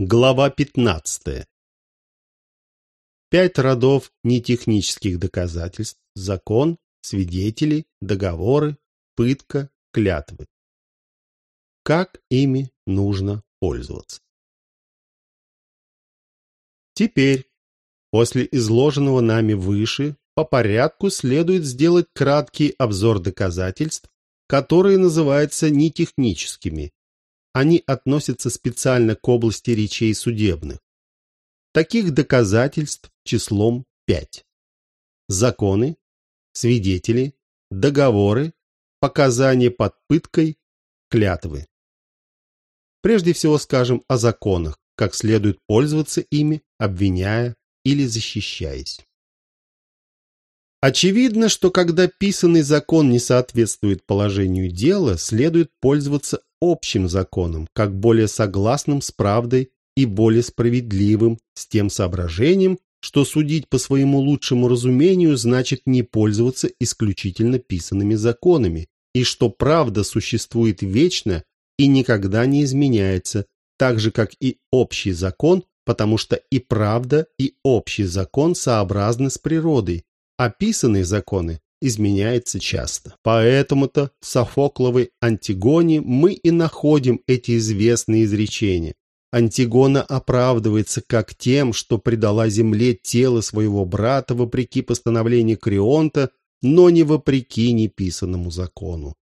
Глава 15. Пять родов нетехнических доказательств, закон, свидетели, договоры, пытка, клятвы. Как ими нужно пользоваться? Теперь, после изложенного нами выше, по порядку следует сделать краткий обзор доказательств, которые называются нетехническими, они относятся специально к области речей судебных. Таких доказательств числом пять. Законы, свидетели, договоры, показания под пыткой, клятвы. Прежде всего скажем о законах, как следует пользоваться ими, обвиняя или защищаясь. Очевидно, что когда писанный закон не соответствует положению дела, следует пользоваться общим законом, как более согласным с правдой и более справедливым, с тем соображением, что судить по своему лучшему разумению значит не пользоваться исключительно писанными законами, и что правда существует вечно и никогда не изменяется, так же, как и общий закон, потому что и правда, и общий закон сообразны с природой, а писанные законы изменяется часто. Поэтому-то в Софокловой Антигоне мы и находим эти известные изречения. Антигона оправдывается как тем, что предала земле тело своего брата вопреки постановлению Крионта, но не вопреки неписанному закону.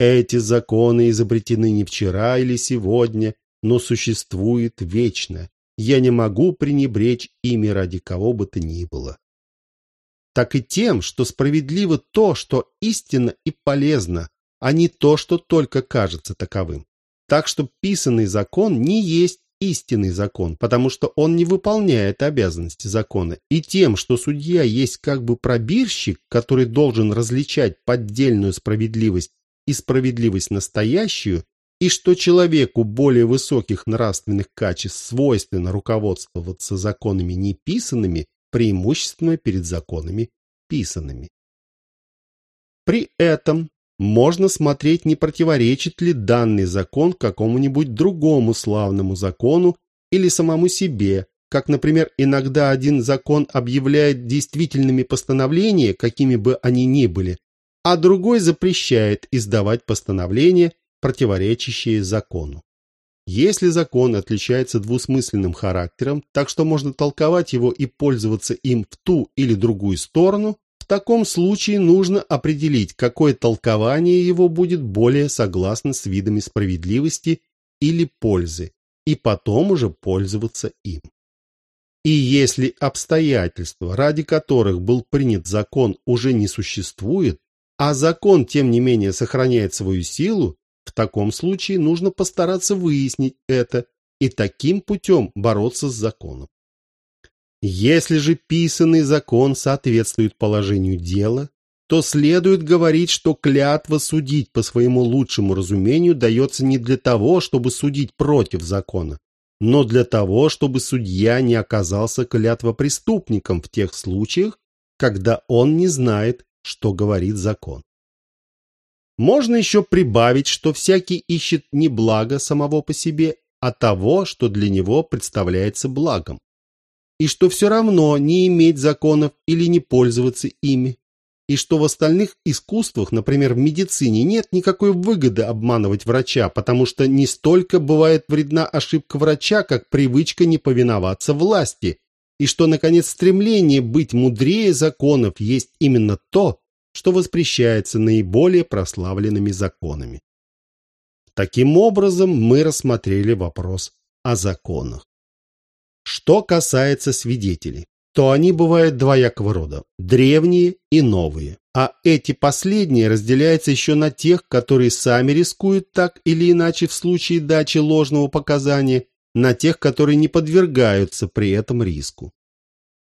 Эти законы изобретены не вчера или сегодня, но существуют вечно. Я не могу пренебречь ими ради кого бы то ни было так и тем, что справедливо то, что истинно и полезно, а не то, что только кажется таковым. Так что писанный закон не есть истинный закон, потому что он не выполняет обязанности закона, и тем, что судья есть как бы пробирщик, который должен различать поддельную справедливость и справедливость настоящую, и что человеку более высоких нравственных качеств свойственно руководствоваться законами неписанными, преимущественно перед законами писанными. При этом можно смотреть, не противоречит ли данный закон какому-нибудь другому славному закону или самому себе, как, например, иногда один закон объявляет действительными постановления, какими бы они ни были, а другой запрещает издавать постановления, противоречащие закону. Если закон отличается двусмысленным характером, так что можно толковать его и пользоваться им в ту или другую сторону, в таком случае нужно определить, какое толкование его будет более согласно с видами справедливости или пользы, и потом уже пользоваться им. И если обстоятельства, ради которых был принят закон, уже не существует, а закон, тем не менее, сохраняет свою силу, в таком случае нужно постараться выяснить это и таким путем бороться с законом. Если же писанный закон соответствует положению дела, то следует говорить, что клятва судить по своему лучшему разумению дается не для того, чтобы судить против закона, но для того, чтобы судья не оказался клятвопреступником в тех случаях, когда он не знает, что говорит закон. Можно еще прибавить, что всякий ищет не благо самого по себе, а того, что для него представляется благом. И что все равно не иметь законов или не пользоваться ими. И что в остальных искусствах, например, в медицине, нет никакой выгоды обманывать врача, потому что не столько бывает вредна ошибка врача, как привычка не повиноваться власти. И что, наконец, стремление быть мудрее законов есть именно то, что воспрещается наиболее прославленными законами. Таким образом, мы рассмотрели вопрос о законах. Что касается свидетелей, то они бывают двоякого рода – древние и новые. А эти последние разделяются еще на тех, которые сами рискуют так или иначе в случае дачи ложного показания, на тех, которые не подвергаются при этом риску.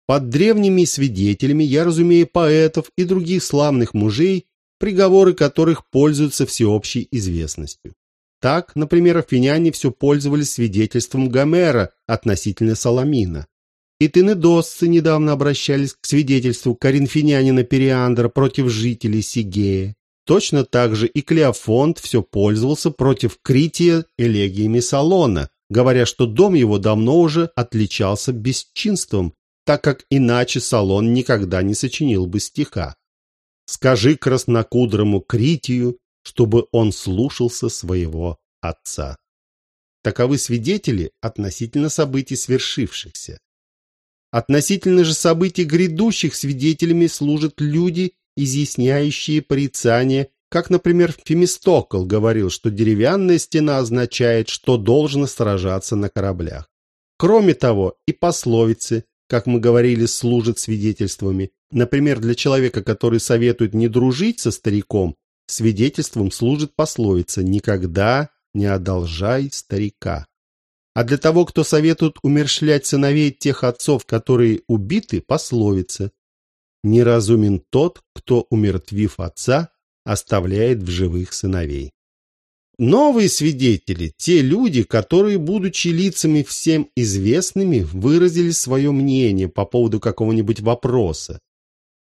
Под древними свидетелями я разумею поэтов и других славных мужей, приговоры которых пользуются всеобщей известностью. Так, например, афиняне все пользовались свидетельством Гомера относительно Саламина. И тенедосцы недавно обращались к свидетельству коринфянянина Периандра против жителей Сигея. Точно так же и Клеофонт все пользовался против Крития элегиями Салона, говоря, что дом его давно уже отличался бесчинством, так как иначе Салон никогда не сочинил бы стиха. Скажи краснокудрому Критию, чтобы он слушался своего отца. Таковы свидетели относительно событий свершившихся. Относительно же событий грядущих свидетелями служат люди, изъясняющие порицания, как, например, Фемистокл говорил, что деревянная стена означает, что должно сражаться на кораблях. Кроме того, и пословицы, как мы говорили, служат свидетельствами. Например, для человека, который советует не дружить со стариком, свидетельством служит пословица «никогда не одолжай старика». А для того, кто советует умершлять сыновей тех отцов, которые убиты, пословица «неразумен тот, кто, умертвив отца, оставляет в живых сыновей». Новые свидетели – те люди, которые, будучи лицами всем известными, выразили свое мнение по поводу какого-нибудь вопроса.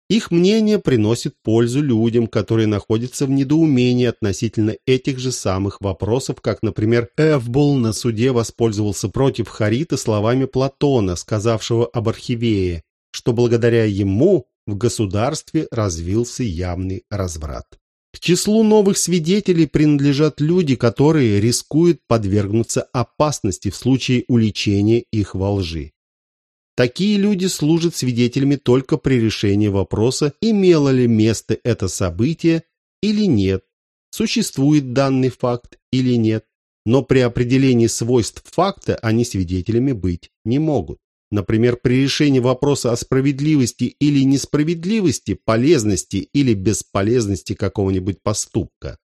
Их мнение приносит пользу людям, которые находятся в недоумении относительно этих же самых вопросов, как, например, Эвбул на суде воспользовался против Харита словами Платона, сказавшего об Архивее, что благодаря ему в государстве развился явный разврат. К числу новых свидетелей принадлежат люди, которые рискуют подвергнуться опасности в случае уличения их во лжи. Такие люди служат свидетелями только при решении вопроса, имело ли место это событие или нет, существует данный факт или нет, но при определении свойств факта они свидетелями быть не могут. Например, при решении вопроса о справедливости или несправедливости, полезности или бесполезности какого-нибудь поступка.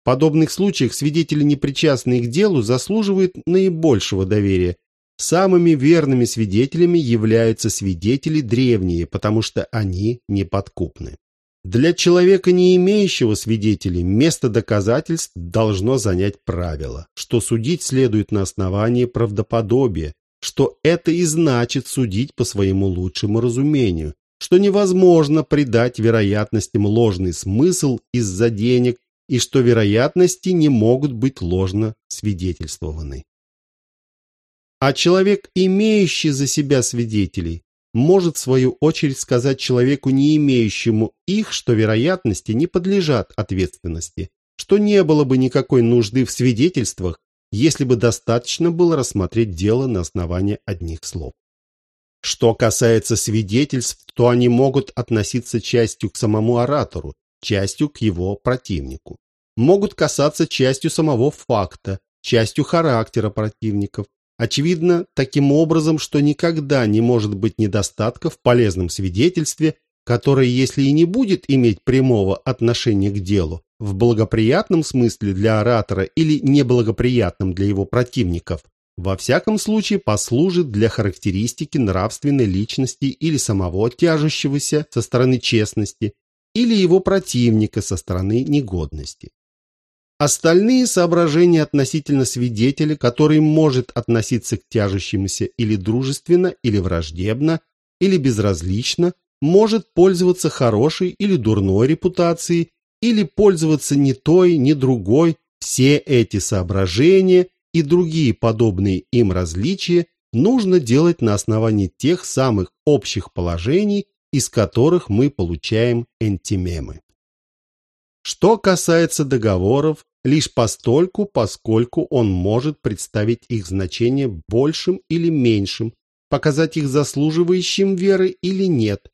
В подобных случаях свидетели, непричастные к делу, заслуживают наибольшего доверия. Самыми верными свидетелями являются свидетели древние, потому что они неподкупны. Для человека, не имеющего свидетелей, место доказательств должно занять правило, что судить следует на основании правдоподобия, что это и значит судить по своему лучшему разумению, что невозможно придать вероятностям ложный смысл из-за денег и что вероятности не могут быть ложно свидетельствованы. А человек, имеющий за себя свидетелей, может в свою очередь сказать человеку, не имеющему их, что вероятности не подлежат ответственности, что не было бы никакой нужды в свидетельствах, если бы достаточно было рассмотреть дело на основании одних слов. Что касается свидетельств, то они могут относиться частью к самому оратору, частью к его противнику. Могут касаться частью самого факта, частью характера противников. Очевидно, таким образом, что никогда не может быть недостатка в полезном свидетельстве, которое, если и не будет иметь прямого отношения к делу, в благоприятном смысле для оратора или неблагоприятном для его противников, во всяком случае послужит для характеристики нравственной личности или самого тяжущегося со стороны честности, или его противника со стороны негодности. Остальные соображения относительно свидетеля, который может относиться к тяжущемуся или дружественно, или враждебно, или безразлично, может пользоваться хорошей или дурной репутацией, или пользоваться ни той, ни другой, все эти соображения и другие подобные им различия нужно делать на основании тех самых общих положений, из которых мы получаем энтимемы. Что касается договоров, лишь постольку, поскольку он может представить их значение большим или меньшим, показать их заслуживающим веры или нет.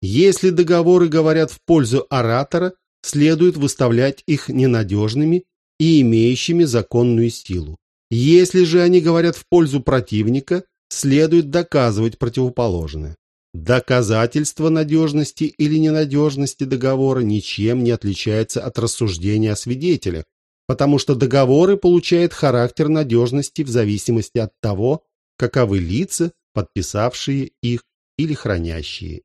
Если договоры говорят в пользу оратора, следует выставлять их ненадежными и имеющими законную силу. Если же они говорят в пользу противника, следует доказывать противоположное. Доказательство надежности или ненадежности договора ничем не отличается от рассуждения о свидетелях, потому что договоры получают характер надежности в зависимости от того, каковы лица, подписавшие их или хранящие.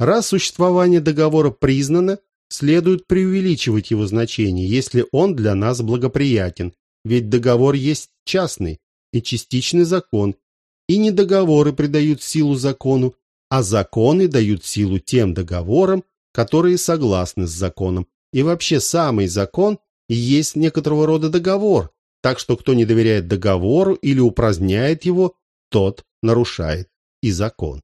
Раз существование договора признано, следует преувеличивать его значение, если он для нас благоприятен, ведь договор есть частный и частичный закон, и не договоры придают силу закону, а законы дают силу тем договорам, которые согласны с законом. И вообще самый закон и есть некоторого рода договор, так что кто не доверяет договору или упраздняет его, тот нарушает и закон.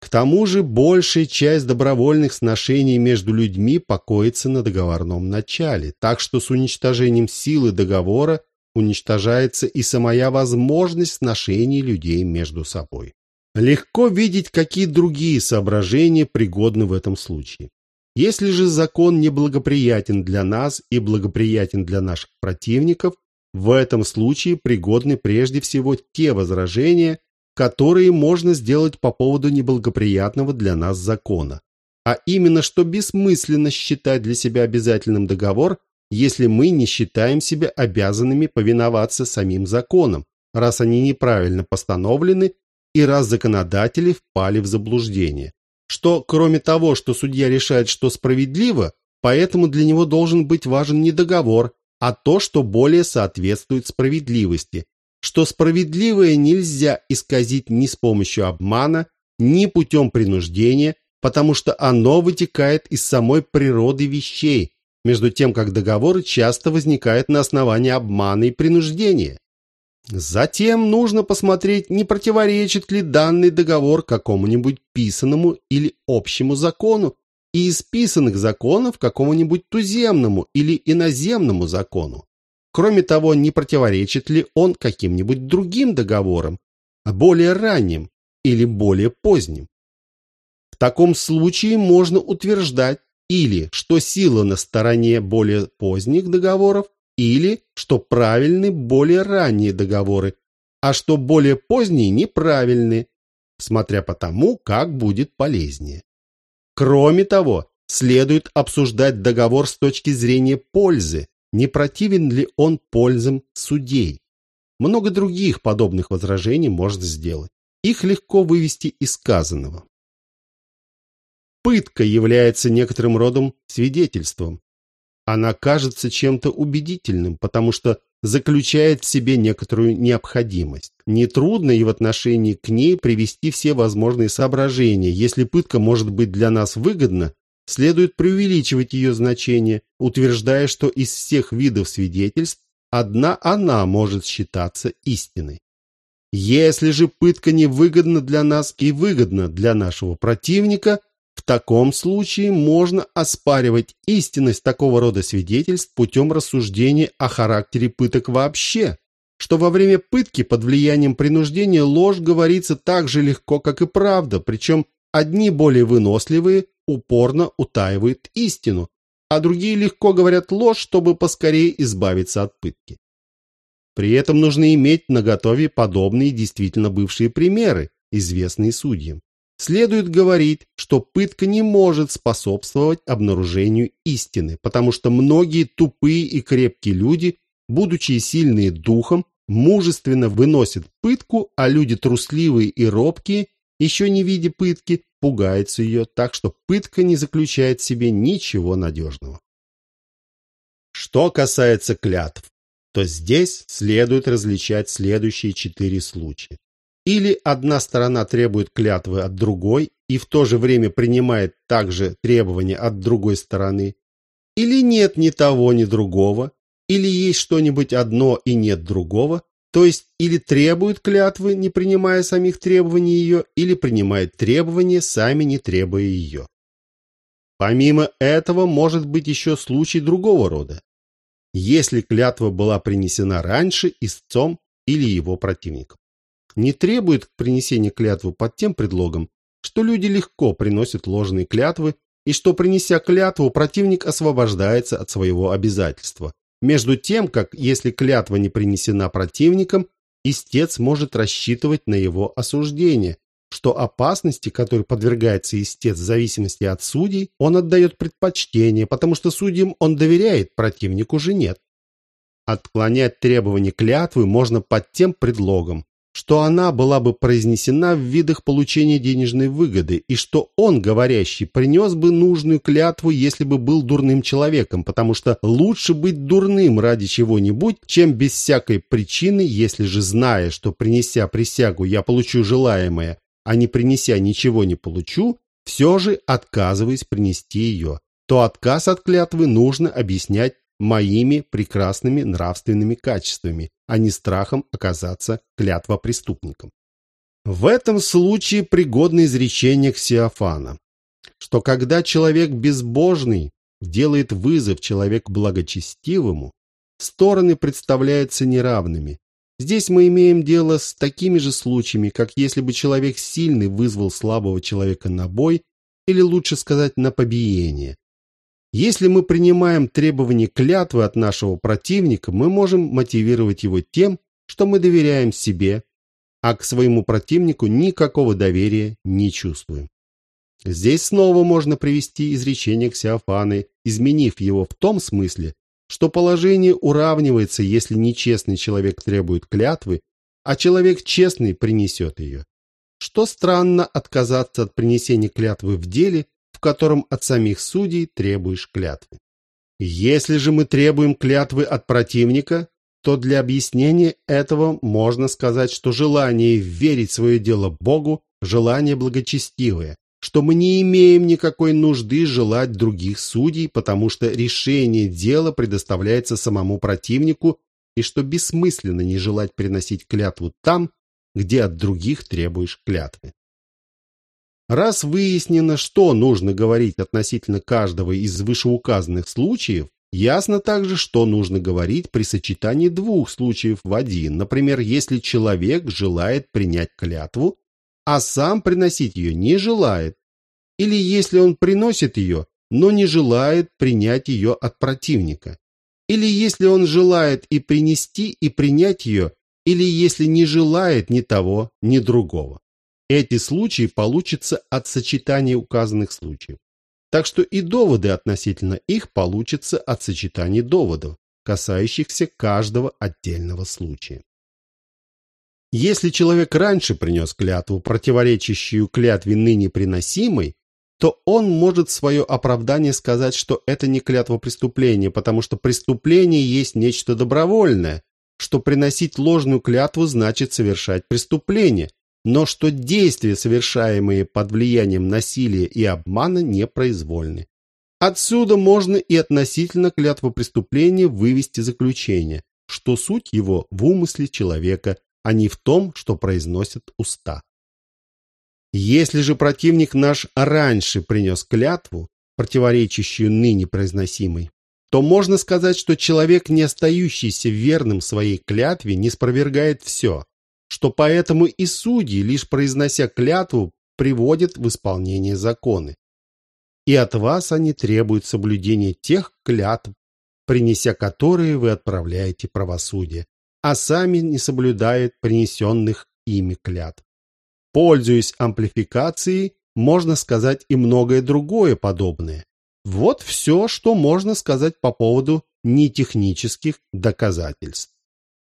К тому же большая часть добровольных сношений между людьми покоится на договорном начале, так что с уничтожением силы договора уничтожается и самая возможность сношений людей между собой. Легко видеть, какие другие соображения пригодны в этом случае. Если же закон неблагоприятен для нас и благоприятен для наших противников, в этом случае пригодны прежде всего те возражения, которые можно сделать по поводу неблагоприятного для нас закона. А именно, что бессмысленно считать для себя обязательным договор, если мы не считаем себя обязанными повиноваться самим законам, раз они неправильно постановлены и раз законодатели впали в заблуждение. Что, кроме того, что судья решает, что справедливо, поэтому для него должен быть важен не договор, а то, что более соответствует справедливости, что справедливое нельзя исказить ни с помощью обмана, ни путем принуждения, потому что оно вытекает из самой природы вещей, между тем как договоры часто возникают на основании обмана и принуждения. Затем нужно посмотреть, не противоречит ли данный договор какому-нибудь писанному или общему закону, и из писанных законов какому-нибудь туземному или иноземному закону. Кроме того, не противоречит ли он каким-нибудь другим договорам, более ранним или более поздним. В таком случае можно утверждать или что сила на стороне более поздних договоров, или что правильны более ранние договоры, а что более поздние неправильны, смотря по тому, как будет полезнее. Кроме того, следует обсуждать договор с точки зрения пользы, не противен ли он пользам судей. Много других подобных возражений можно сделать. Их легко вывести из сказанного. Пытка является некоторым родом свидетельством. Она кажется чем-то убедительным, потому что заключает в себе некоторую необходимость. Нетрудно и в отношении к ней привести все возможные соображения. Если пытка может быть для нас выгодна, следует преувеличивать ее значение, утверждая, что из всех видов свидетельств одна она может считаться истиной. Если же пытка невыгодна для нас и выгодна для нашего противника, в таком случае можно оспаривать истинность такого рода свидетельств путем рассуждения о характере пыток вообще, что во время пытки под влиянием принуждения ложь говорится так же легко, как и правда, причем одни более выносливые упорно утаивают истину, а другие легко говорят ложь, чтобы поскорее избавиться от пытки. При этом нужно иметь наготове подобные действительно бывшие примеры, известные судьям следует говорить, что пытка не может способствовать обнаружению истины, потому что многие тупые и крепкие люди, будучи сильные духом, мужественно выносят пытку, а люди трусливые и робкие, еще не видя пытки, пугаются ее, так что пытка не заключает в себе ничего надежного. Что касается клятв, то здесь следует различать следующие четыре случая. Или одна сторона требует клятвы от другой и в то же время принимает также требования от другой стороны, или нет ни того, ни другого, или есть что-нибудь одно и нет другого, то есть или требует клятвы, не принимая самих требований ее, или принимает требования, сами не требуя ее. Помимо этого, может быть еще случай другого рода. Если клятва была принесена раньше истцом или его противником не требует принесения клятвы под тем предлогом, что люди легко приносят ложные клятвы и что, принеся клятву, противник освобождается от своего обязательства. Между тем, как если клятва не принесена противником, истец может рассчитывать на его осуждение, что опасности, которой подвергается истец в зависимости от судей, он отдает предпочтение, потому что судьям он доверяет, противнику же нет. Отклонять требования клятвы можно под тем предлогом, что она была бы произнесена в видах получения денежной выгоды, и что он, говорящий, принес бы нужную клятву, если бы был дурным человеком, потому что лучше быть дурным ради чего-нибудь, чем без всякой причины, если же, зная, что принеся присягу я получу желаемое, а не принеся ничего не получу, все же отказываясь принести ее, то отказ от клятвы нужно объяснять моими прекрасными нравственными качествами, а не страхом оказаться клятвопреступником. В этом случае пригодно изречение Ксиофана, что когда человек безбожный делает вызов человеку благочестивому, стороны представляются неравными. Здесь мы имеем дело с такими же случаями, как если бы человек сильный вызвал слабого человека на бой, или лучше сказать, на побиение. Если мы принимаем требования клятвы от нашего противника, мы можем мотивировать его тем, что мы доверяем себе, а к своему противнику никакого доверия не чувствуем. Здесь снова можно привести изречение Ксиофаны, изменив его в том смысле, что положение уравнивается, если нечестный человек требует клятвы, а человек честный принесет ее. Что странно отказаться от принесения клятвы в деле, в котором от самих судей требуешь клятвы. Если же мы требуем клятвы от противника, то для объяснения этого можно сказать, что желание верить свое дело Богу – желание благочестивое, что мы не имеем никакой нужды желать других судей, потому что решение дела предоставляется самому противнику, и что бессмысленно не желать приносить клятву там, где от других требуешь клятвы. Раз выяснено, что нужно говорить относительно каждого из вышеуказанных случаев, ясно также, что нужно говорить при сочетании двух случаев в один. Например, если человек желает принять клятву, а сам приносить ее не желает, или если он приносит ее, но не желает принять ее от противника, или если он желает и принести, и принять ее, или если не желает ни того, ни другого. Эти случаи получатся от сочетания указанных случаев. Так что и доводы относительно их получатся от сочетания доводов, касающихся каждого отдельного случая. Если человек раньше принес клятву, противоречащую клятве ныне приносимой, то он может свое оправдание сказать, что это не клятва преступления, потому что преступление есть нечто добровольное, что приносить ложную клятву значит совершать преступление, но что действия, совершаемые под влиянием насилия и обмана, непроизвольны. Отсюда можно и относительно клятвопреступления вывести заключение, что суть его в умысле человека, а не в том, что произносят уста. Если же противник наш раньше принес клятву, противоречащую ныне произносимой, то можно сказать, что человек, не остающийся верным своей клятве, не спровергает все, что поэтому и судьи, лишь произнося клятву, приводят в исполнение законы. И от вас они требуют соблюдения тех клятв, принеся которые вы отправляете правосудие, а сами не соблюдают принесенных ими клятв. Пользуясь амплификацией, можно сказать и многое другое подобное. Вот все, что можно сказать по поводу нетехнических доказательств.